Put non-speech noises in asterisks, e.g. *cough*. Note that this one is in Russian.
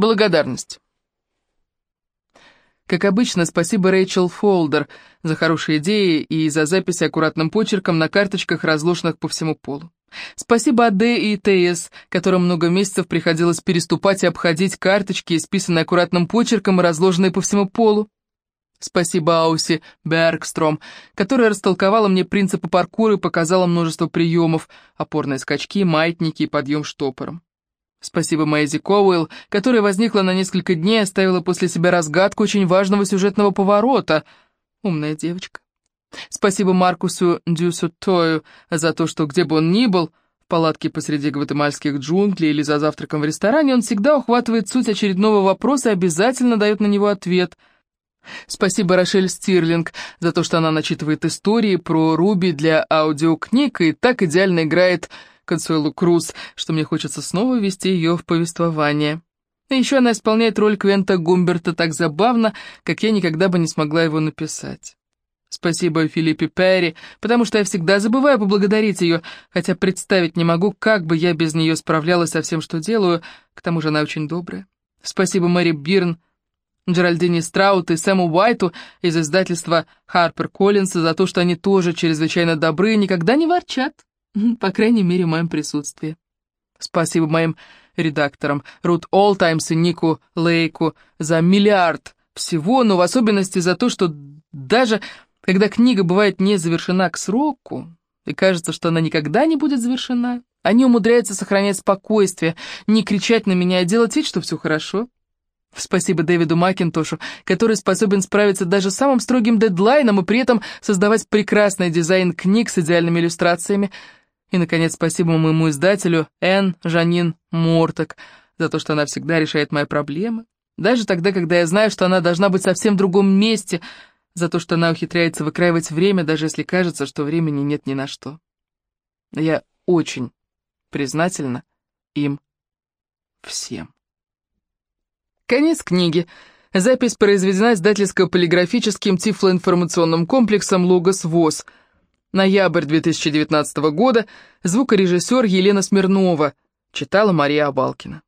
Благодарность. Как обычно, спасибо Рэйчел Фолдер за хорошие идеи и за записи аккуратным почерком на карточках, разложенных по всему полу. Спасибо АД и ТС, которым много месяцев приходилось переступать и обходить карточки, исписанные аккуратным почерком и разложенные по всему полу. Спасибо Ауси Бергстром, которая растолковала мне принципы паркура и показала множество приемов, опорные скачки, маятники и подъем штопором. Спасибо Мэйзи Коуэлл, которая возникла на несколько дней и оставила после себя разгадку очень важного сюжетного поворота. Умная девочка. Спасибо Маркусу Дюсу Тою за то, что где бы он ни был, в палатке посреди гватемальских джунглей или за завтраком в ресторане, он всегда ухватывает суть очередного вопроса и обязательно дает на него ответ. Спасибо Рошель Стирлинг за то, что она начитывает истории про Руби для аудиокниг и так идеально играет Консуэлу Круз, что мне хочется снова ввести ее в повествование. И еще она исполняет роль Квента Гумберта так забавно, как я никогда бы не смогла его написать. Спасибо Филиппе Перри, потому что я всегда забываю поблагодарить ее, хотя представить не могу, как бы я без нее справлялась со всем, что делаю, к тому же она очень добрая. Спасибо Мэри Бирн, Джеральдине Страут и Сэму Уайту из издательства Харпер Коллинса за то, что они тоже чрезвычайно добры и никогда не ворчат, *laughs* по крайней мере, в моем присутствии. Спасибо моим редакторам Рут Олтаймс и Нику Лейку за миллиард всего, но в особенности за то, что даже когда книга бывает не завершена к сроку, и кажется, что она никогда не будет завершена, они умудряются сохранять спокойствие, не кричать на меня, а делать вид, что все хорошо. Спасибо Дэвиду Макинтошу, который способен справиться даже с самым строгим дедлайном и при этом создавать прекрасный дизайн книг с идеальными иллюстрациями. И, наконец, спасибо моему издателю Энн Жанин Морток за то, что она всегда решает мои проблемы. Даже тогда, когда я знаю, что она должна быть совсем в другом месте, за то, что она ухитряется выкраивать время, даже если кажется, что времени нет ни на что. Я очень признательна им всем. Конец книги. Запись произведена издательско-полиграфическим тифлоинформационным комплексом «Логос ВОЗ». Ноябрь 2019 года. Звукорежиссер Елена Смирнова. Читала Мария Абалкина.